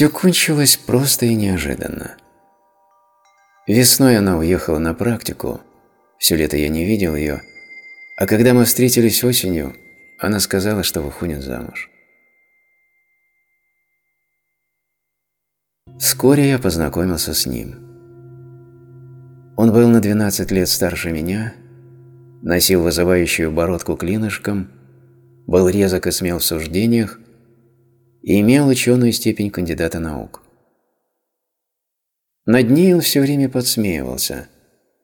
Все кончилось просто и неожиданно. Весной она уехала на практику, все лето я не видел ее, а когда мы встретились осенью, она сказала, что выходит замуж. Вскоре я познакомился с ним. Он был на 12 лет старше меня, носил вызывающую бородку клинышком, был резок и смел в суждениях и имел ученую степень кандидата наук. Над ней он все время подсмеивался,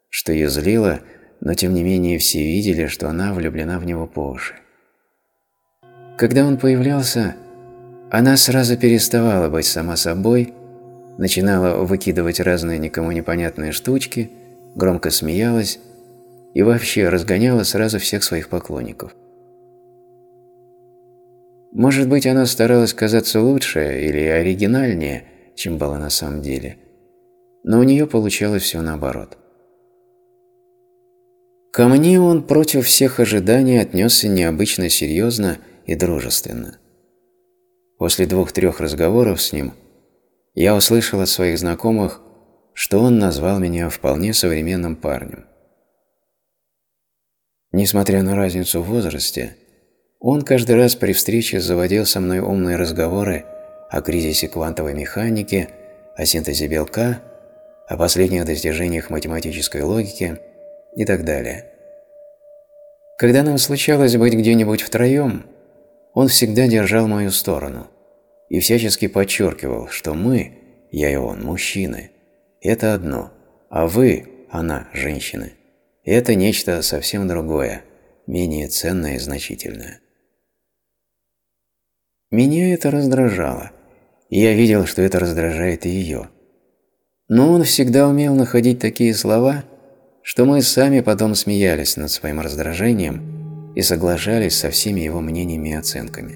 что ее злило, но тем не менее все видели, что она влюблена в него по уши. Когда он появлялся, она сразу переставала быть сама собой начинала выкидывать разные никому непонятные штучки, громко смеялась и вообще разгоняла сразу всех своих поклонников. Может быть, она старалась казаться лучше или оригинальнее, чем была на самом деле, но у нее получалось все наоборот. Ко мне он против всех ожиданий отнесся необычно серьезно и дружественно. После двух-трех разговоров с ним – я услышал от своих знакомых, что он назвал меня вполне современным парнем. Несмотря на разницу в возрасте, он каждый раз при встрече заводил со мной умные разговоры о кризисе квантовой механики, о синтезе белка, о последних достижениях математической логики и так далее. Когда нам случалось быть где-нибудь втроем, он всегда держал мою сторону – и всячески подчеркивал, что мы, я и он, мужчины, это одно, а вы, она, женщины, это нечто совсем другое, менее ценное и значительное. Меня это раздражало, я видел, что это раздражает и ее. Но он всегда умел находить такие слова, что мы сами потом смеялись над своим раздражением и соглашались со всеми его мнениями и оценками.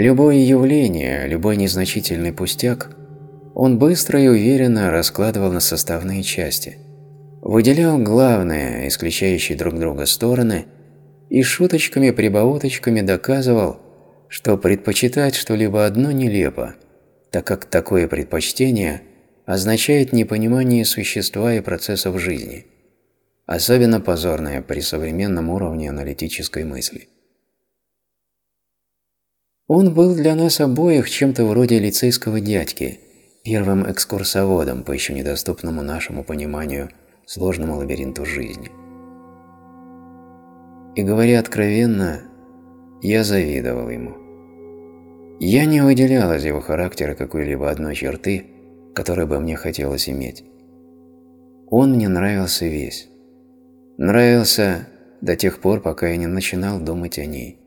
Любое явление, любой незначительный пустяк он быстро и уверенно раскладывал на составные части, выделял главные, исключающие друг друга стороны, и шуточками-прибауточками доказывал, что предпочитать что-либо одно нелепо, так как такое предпочтение означает непонимание существа и процессов жизни, особенно позорное при современном уровне аналитической мысли. Он был для нас обоих чем-то вроде лицейского дядьки, первым экскурсоводом по еще недоступному нашему пониманию сложному лабиринту жизни. И говоря откровенно, я завидовал ему. Я не выделял из его характера какой-либо одной черты, которой бы мне хотелось иметь. Он мне нравился весь. Нравился до тех пор, пока я не начинал думать о ней.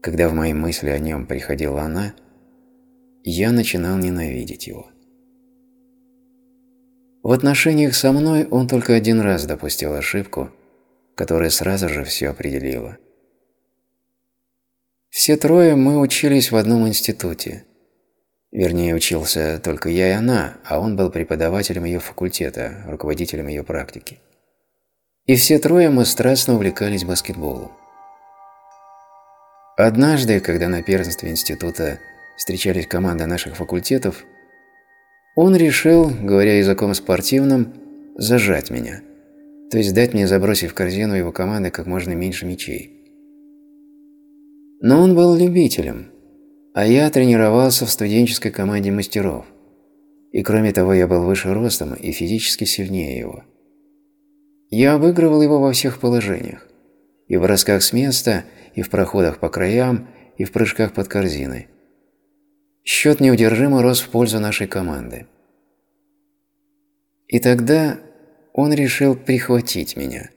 Когда в мои мысли о нем приходила она, я начинал ненавидеть его. В отношениях со мной он только один раз допустил ошибку, которая сразу же все определила. Все трое мы учились в одном институте. Вернее, учился только я и она, а он был преподавателем ее факультета, руководителем ее практики. И все трое мы страстно увлекались баскетболом. Однажды, когда на первенстве института встречались команды наших факультетов, он решил, говоря языком спортивным, зажать меня, то есть дать мне забросить в корзину его команды как можно меньше мячей. Но он был любителем, а я тренировался в студенческой команде мастеров, и кроме того я был выше ростом и физически сильнее его. Я обыгрывал его во всех положениях, и в бросках с места – и в проходах по краям, и в прыжках под корзиной. Счет неудержимо рос в пользу нашей команды. И тогда он решил прихватить меня,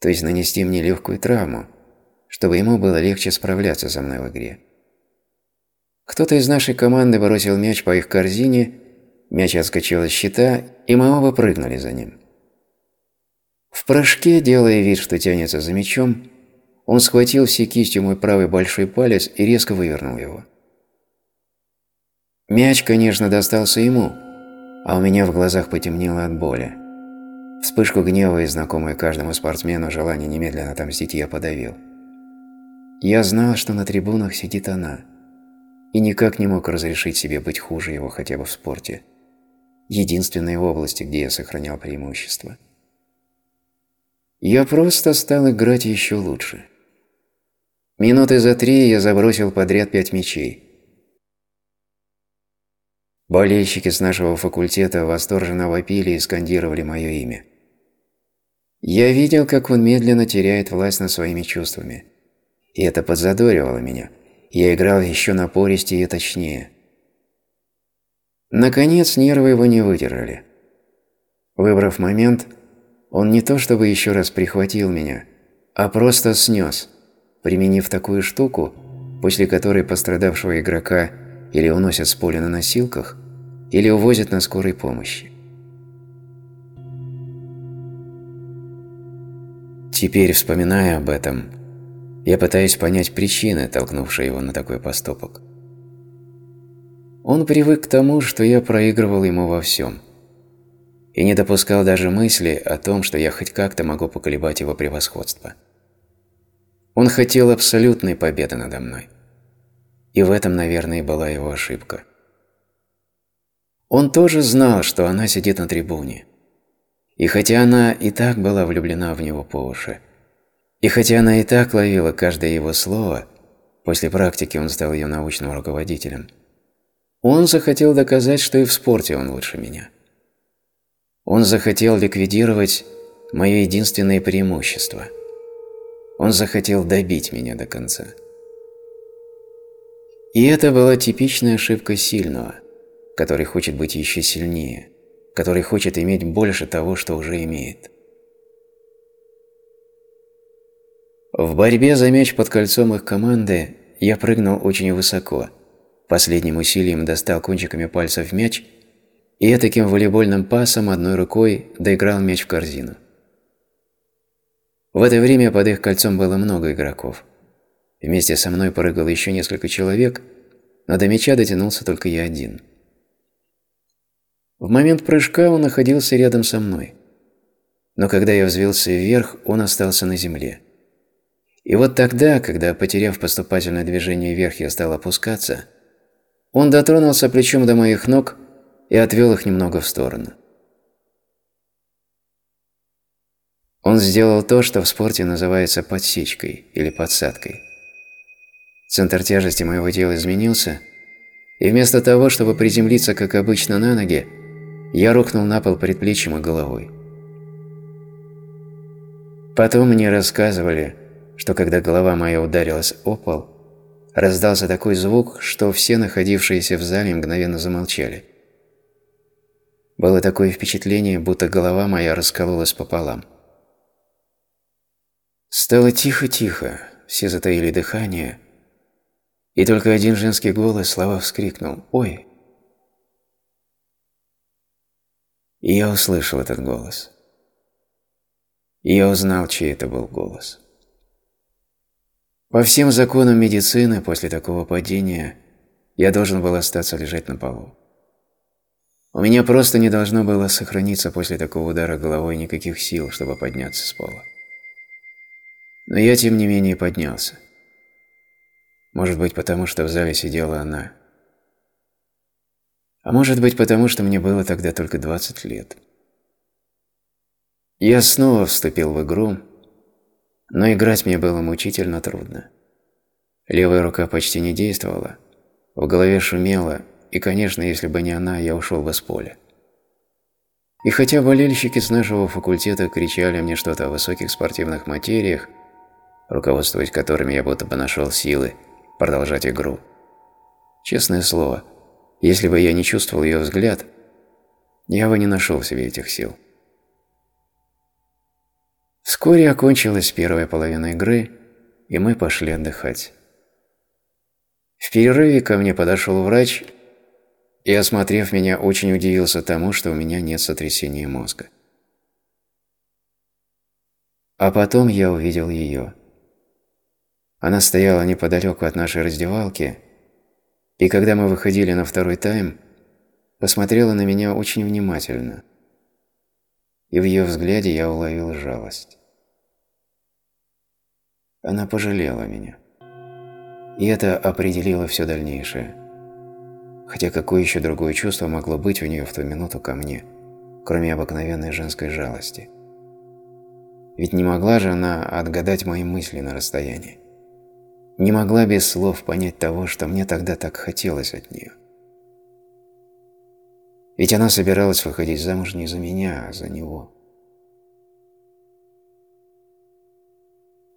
то есть нанести мне легкую травму, чтобы ему было легче справляться со мной в игре. Кто-то из нашей команды бросил мяч по их корзине, мяч отскочил из щита, и мы оба прыгнули за ним. В прыжке, делая вид, что тянется за мячом, он схватил всей кистью мой правый большой палец и резко вывернул его. Мяч, конечно, достался ему, а у меня в глазах потемнело от боли. Вспышку гнева и знакомое каждому спортсмену желание немедленно отомстить я подавил. Я знал, что на трибунах сидит она, и никак не мог разрешить себе быть хуже его хотя бы в спорте, единственной области, где я сохранял преимущество. Я просто стал играть еще лучше. Минуты за три я забросил подряд пять мячей. Болельщики с нашего факультета восторженно вопили и скандировали мое имя. Я видел, как он медленно теряет власть над своими чувствами. И это подзадоривало меня. Я играл еще напористее и точнее. Наконец нервы его не выдержали. Выбрав момент, он не то чтобы еще раз прихватил меня, а просто снес, применив такую штуку, после которой пострадавшего игрока или уносят с поля на носилках, или увозят на скорой помощи. Теперь, вспоминая об этом, я пытаюсь понять причины, толкнувшие его на такой поступок. Он привык к тому, что я проигрывал ему во всем, и не допускал даже мысли о том, что я хоть как-то могу поколебать его превосходство. Он хотел абсолютной победы надо мной. И в этом, наверное, была его ошибка. Он тоже знал, что она сидит на трибуне. И хотя она и так была влюблена в него по уши, и хотя она и так ловила каждое его слово, после практики он стал ее научным руководителем, он захотел доказать, что и в спорте он лучше меня. Он захотел ликвидировать мое единственное преимущество – он захотел добить меня до конца. И это была типичная ошибка сильного, который хочет быть еще сильнее, который хочет иметь больше того, что уже имеет. В борьбе за мяч под кольцом их команды я прыгнул очень высоко, последним усилием достал кончиками пальцев мяч и таким волейбольным пасом одной рукой доиграл мяч в корзину. В это время под их кольцом было много игроков. Вместе со мной прыгало еще несколько человек, но до мяча дотянулся только я один. В момент прыжка он находился рядом со мной. Но когда я взвился вверх, он остался на земле. И вот тогда, когда, потеряв поступательное движение вверх, я стал опускаться, он дотронулся плечом до моих ног и отвел их немного в сторону. Он сделал то, что в спорте называется подсечкой или подсадкой. Центр тяжести моего тела изменился, и вместо того, чтобы приземлиться, как обычно, на ноги, я рухнул на пол предплечьем и головой. Потом мне рассказывали, что когда голова моя ударилась о пол, раздался такой звук, что все находившиеся в зале мгновенно замолчали. Было такое впечатление, будто голова моя раскололась пополам. Стало тихо-тихо, все затаили дыхание, и только один женский голос слова вскрикнул «Ой!». И я услышал этот голос. И я узнал, чей это был голос. По всем законам медицины после такого падения я должен был остаться лежать на полу. У меня просто не должно было сохраниться после такого удара головой никаких сил, чтобы подняться с пола. Но я, тем не менее, поднялся. Может быть, потому что в зале сидела она. А может быть, потому что мне было тогда только 20 лет. Я снова вступил в игру, но играть мне было мучительно трудно. Левая рука почти не действовала, в голове шумело, и, конечно, если бы не она, я ушел бы с поля. И хотя болельщики с нашего факультета кричали мне что-то о высоких спортивных материях, руководствуясь которыми я будто бы нашел силы продолжать игру. Честное слово, если бы я не чувствовал ее взгляд, я бы не нашел в себе этих сил. Вскоре окончилась первая половина игры, и мы пошли отдыхать. В перерыве ко мне подошел врач и, осмотрев меня, очень удивился тому, что у меня нет сотрясения мозга. А потом я увидел ее. Она стояла неподалеку от нашей раздевалки, и когда мы выходили на второй тайм, посмотрела на меня очень внимательно. И в ее взгляде я уловил жалость. Она пожалела меня. И это определило все дальнейшее. Хотя какое еще другое чувство могло быть у нее в ту минуту ко мне, кроме обыкновенной женской жалости? Ведь не могла же она отгадать мои мысли на расстоянии. Не могла без слов понять того, что мне тогда так хотелось от нее. Ведь она собиралась выходить замуж не за меня, а за него.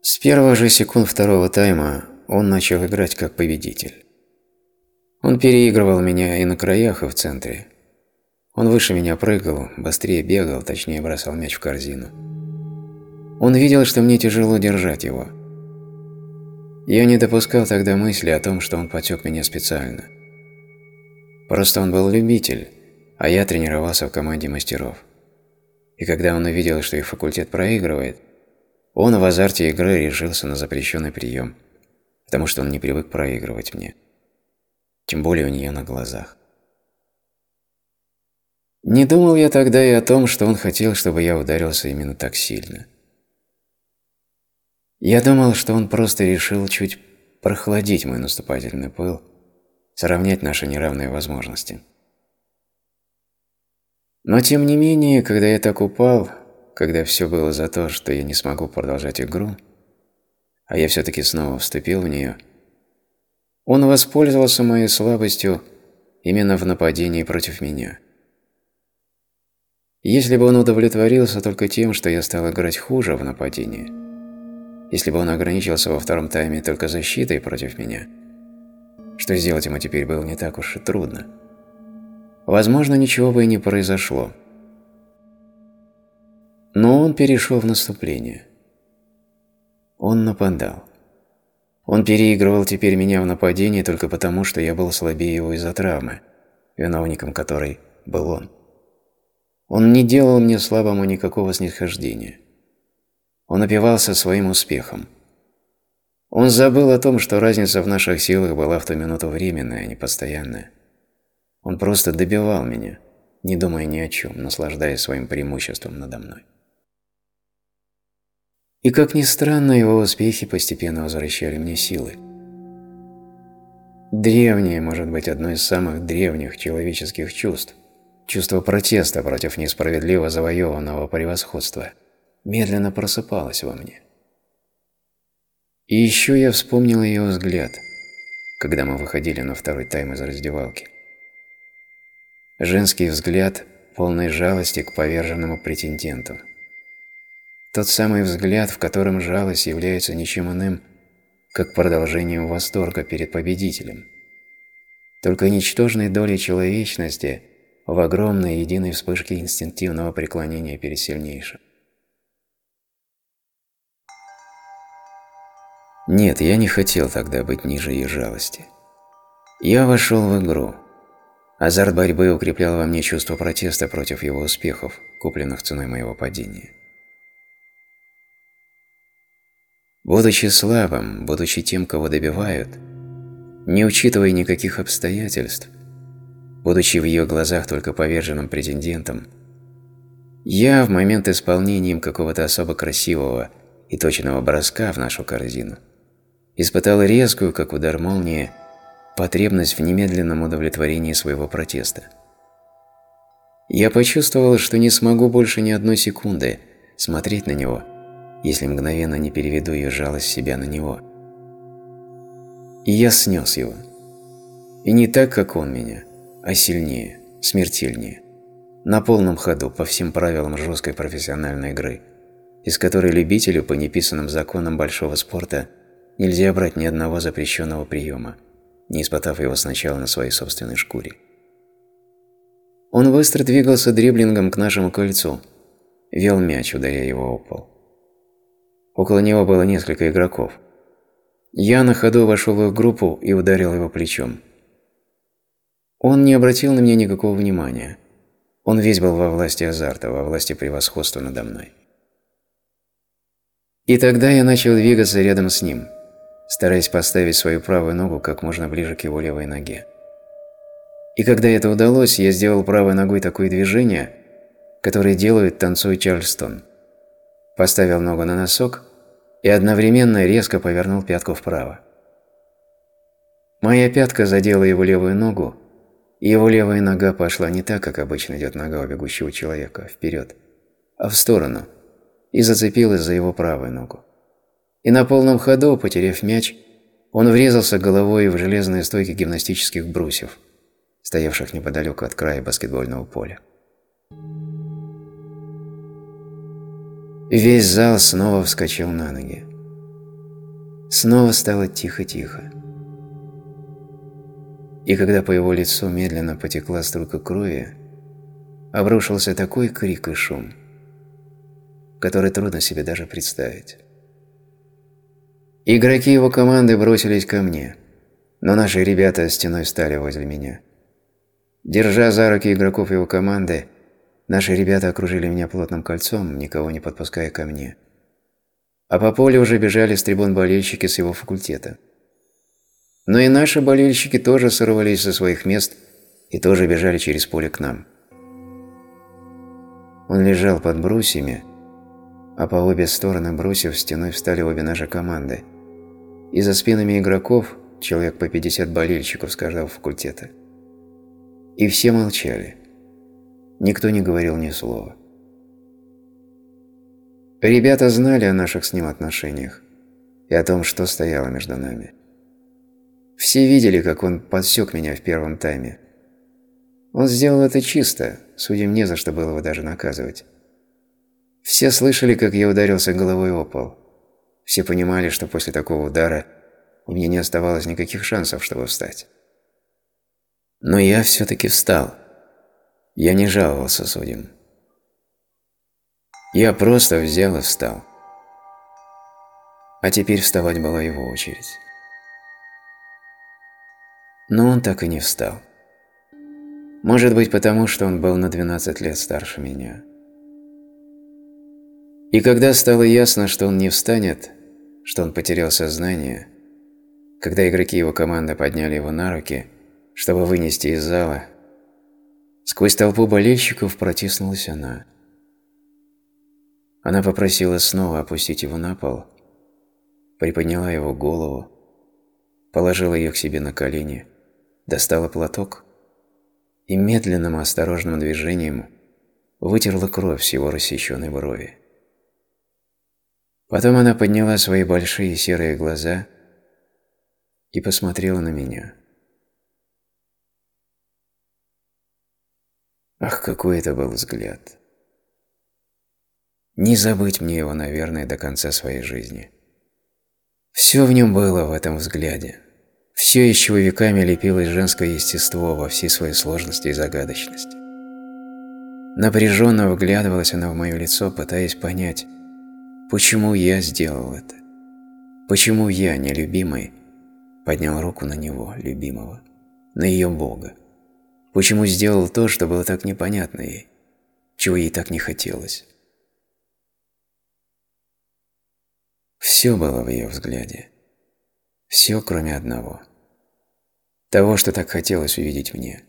С первых же секунд второго тайма он начал играть как победитель. Он переигрывал меня и на краях, и в центре. Он выше меня прыгал, быстрее бегал, точнее бросал мяч в корзину. Он видел, что мне тяжело держать его. Я не допускал тогда мысли о том, что он потек меня специально. Просто он был любитель, а я тренировался в команде мастеров. И когда он увидел, что их факультет проигрывает, он в азарте игры решился на запрещенный прием, потому что он не привык проигрывать мне. Тем более у нее на глазах. Не думал я тогда и о том, что он хотел, чтобы я ударился именно так сильно. Я думал, что он просто решил чуть прохладить мой наступательный пыл, сравнять наши неравные возможности. Но тем не менее, когда я так упал, когда все было за то, что я не смогу продолжать игру, а я все-таки снова вступил в нее, он воспользовался моей слабостью именно в нападении против меня. Если бы он удовлетворился только тем, что я стал играть хуже в нападении, если бы он ограничился во втором тайме только защитой против меня, что сделать ему теперь было не так уж и трудно – возможно, ничего бы и не произошло. Но он перешел в наступление. Он нападал. Он переигрывал теперь меня в нападении только потому, что я был слабее его из-за травмы, виновником которой был он. Он не делал мне слабому никакого снисхождения. Он опивался своим успехом. Он забыл о том, что разница в наших силах была в ту минуту временная, а не постоянная. Он просто добивал меня, не думая ни о чем, наслаждаясь своим преимуществом надо мной. И как ни странно, его успехи постепенно возвращали мне силы. Древнее, может быть, одно из самых древних человеческих чувств – чувство протеста против несправедливо завоеванного превосходства – медленно просыпалось во мне. И еще я вспомнил ее взгляд, когда мы выходили на второй тайм из раздевалки. Женский взгляд, полной жалости к поверженному претенденту. Тот самый взгляд, в котором жалость является ничем иным, как продолжением восторга перед победителем. Только ничтожной долей человечности в огромной единой вспышке инстинктивного преклонения перед сильнейшим. Нет, я не хотел тогда быть ниже ее жалости. Я вошел в игру – Азарт борьбы укреплял во мне чувство протеста против его успехов, купленных ценой моего падения. Будучи слабым, будучи тем, кого добивают, не учитывая никаких обстоятельств, будучи в ее глазах только поверженным претендентом, я в момент исполнения им какого-то особо красивого и точного броска в нашу корзину испытал резкую, как удар молнии, потребность в немедленном удовлетворении своего протеста. Я почувствовал, что не смогу больше ни одной секунды смотреть на него, если мгновенно не переведу ее жалость себя на него. И я снес его. И не так, как он меня, а сильнее, смертельнее. На полном ходу, по всем правилам жесткой профессиональной игры, из которой любителю по неписанным законам большого спорта нельзя брать ни одного запрещенного приема не испытав его сначала на своей собственной шкуре. Он быстро двигался дриблингом к нашему кольцу, вел мяч, ударяя его о пол. Около него было несколько игроков. Я на ходу вошел в их группу и ударил его плечом. Он не обратил на меня никакого внимания. Он весь был во власти азарта, во власти превосходства надо мной. И тогда я начал двигаться рядом с ним – стараясь поставить свою правую ногу как можно ближе к его левой ноге. И когда это удалось, я сделал правой ногой такое движение, которое делает танцуй Чарльстон. Поставил ногу на носок и одновременно резко повернул пятку вправо. Моя пятка задела его левую ногу, и его левая нога пошла не так, как обычно идет нога у бегущего человека, вперед, а в сторону, и зацепилась за его правую ногу. И на полном ходу, потеряв мяч, он врезался головой в железные стойки гимнастических брусьев, стоявших неподалеку от края баскетбольного поля. Весь зал снова вскочил на ноги. Снова стало тихо-тихо. И когда по его лицу медленно потекла струйка крови, обрушился такой крик и шум, который трудно себе даже представить. Игроки его команды бросились ко мне, но наши ребята стеной встали возле меня. Держа за руки игроков его команды, наши ребята окружили меня плотным кольцом, никого не подпуская ко мне. А по полю уже бежали с трибун болельщики с его факультета. Но и наши болельщики тоже сорвались со своих мест и тоже бежали через поле к нам. Он лежал под брусьями, а по обе стороны брусьев стеной встали обе наши команды. И за спинами игроков человек по 50 болельщиков с каждого факультета. И все молчали. Никто не говорил ни слова. Ребята знали о наших с ним отношениях и о том, что стояло между нами. Все видели, как он подсек меня в первом тайме. Он сделал это чисто, судим не за что было его даже наказывать. Все слышали, как я ударился головой о пол. Все понимали, что после такого удара у меня не оставалось никаких шансов, чтобы встать. Но я все-таки встал. Я не жаловался судим. Я просто взял и встал. А теперь вставать была его очередь. Но он так и не встал. Может быть, потому что он был на 12 лет старше меня. И когда стало ясно, что он не встанет, что он потерял сознание, когда игроки его команды подняли его на руки, чтобы вынести из зала, сквозь толпу болельщиков протиснулась она. Она попросила снова опустить его на пол, приподняла его голову, положила ее к себе на колени – достала платок и медленным осторожным движением вытерла кровь с его рассеченной брови. Потом она подняла свои большие серые глаза и посмотрела на меня. Ах, какой это был взгляд! Не забыть мне его, наверное, до конца своей жизни. Все в нем было в этом взгляде. Все еще веками лепилось женское естество во всей своей сложности и загадочности. Напряженно вглядывалась она в мое лицо, пытаясь понять, почему я сделал это. Почему я, нелюбимый, поднял руку на него, любимого, на ее Бога. Почему сделал то, что было так непонятно ей, чего ей так не хотелось. Все было в ее взгляде. Все, кроме одного. Того, что так хотелось увидеть мне.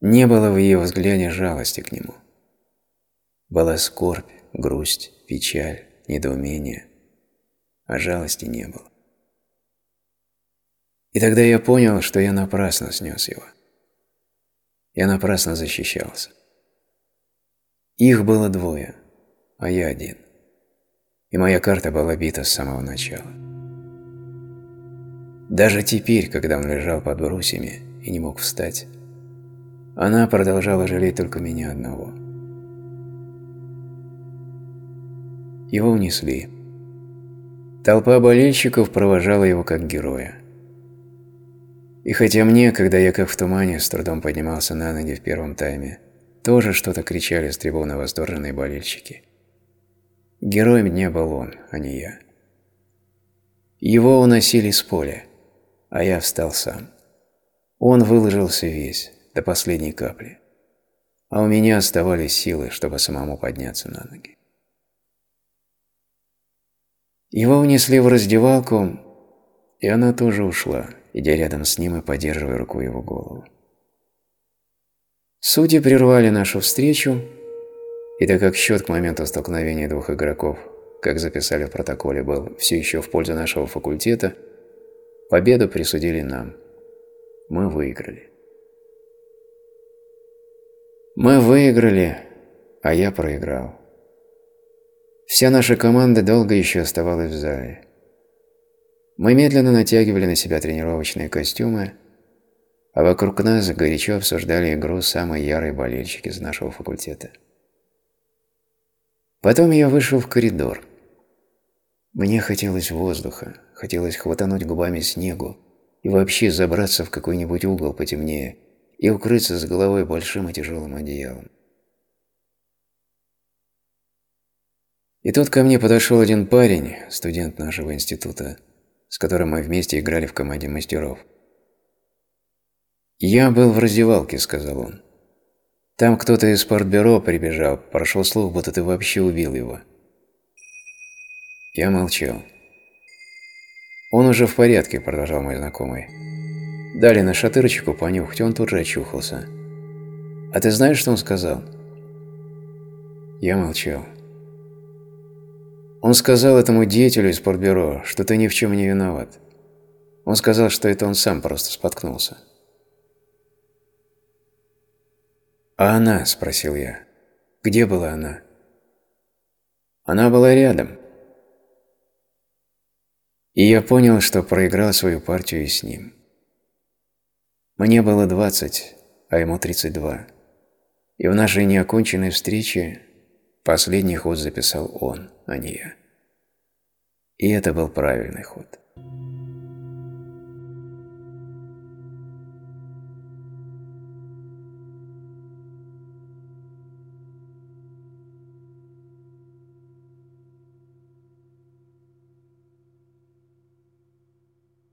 Не было в ее взгляде жалости к нему. Была скорбь, грусть, печаль, недоумение, а жалости не было. И тогда я понял, что я напрасно снес его. Я напрасно защищался. Их было двое, а я один. И моя карта была бита с самого начала. Даже теперь, когда он лежал под брусьями и не мог встать, она продолжала жалеть только меня одного. Его унесли. Толпа болельщиков провожала его как героя. И хотя мне, когда я как в тумане с трудом поднимался на ноги в первом тайме, тоже что-то кричали с трибуны восторженные болельщики. Героем дня был он, а не я. Его уносили с поля а я встал сам. Он выложился весь, до последней капли. А у меня оставались силы, чтобы самому подняться на ноги. Его унесли в раздевалку, и она тоже ушла, идя рядом с ним и поддерживая руку его голову. Судьи прервали нашу встречу, и так как счет к моменту столкновения двух игроков, как записали в протоколе, был все еще в пользу нашего факультета – Победу присудили нам. Мы выиграли. Мы выиграли, а я проиграл. Вся наша команда долго еще оставалась в зале. Мы медленно натягивали на себя тренировочные костюмы, а вокруг нас горячо обсуждали игру самые ярые болельщики из нашего факультета. Потом я вышел в коридор. Мне хотелось воздуха, хотелось хватануть губами снегу и вообще забраться в какой-нибудь угол потемнее и укрыться с головой большим и тяжелым одеялом. И тут ко мне подошел один парень, студент нашего института, с которым мы вместе играли в команде мастеров. «Я был в раздевалке», — сказал он. «Там кто-то из спортбюро прибежал, прошел слух, будто ты вообще убил его». Я молчал. «Он уже в порядке», – продолжал мой знакомый. Дали на шатырочку понюхать, он тут же очухался. «А ты знаешь, что он сказал?» Я молчал. Он сказал этому деятелю из спортбюро, что ты ни в чем не виноват. Он сказал, что это он сам просто споткнулся. «А она?» – спросил я. «Где была она?» «Она была рядом». И я понял, что проиграл свою партию и с ним. Мне было 20, а ему 32. И в нашей неоконченной встрече Последний ход записал он, а не я. И это был правильный ход.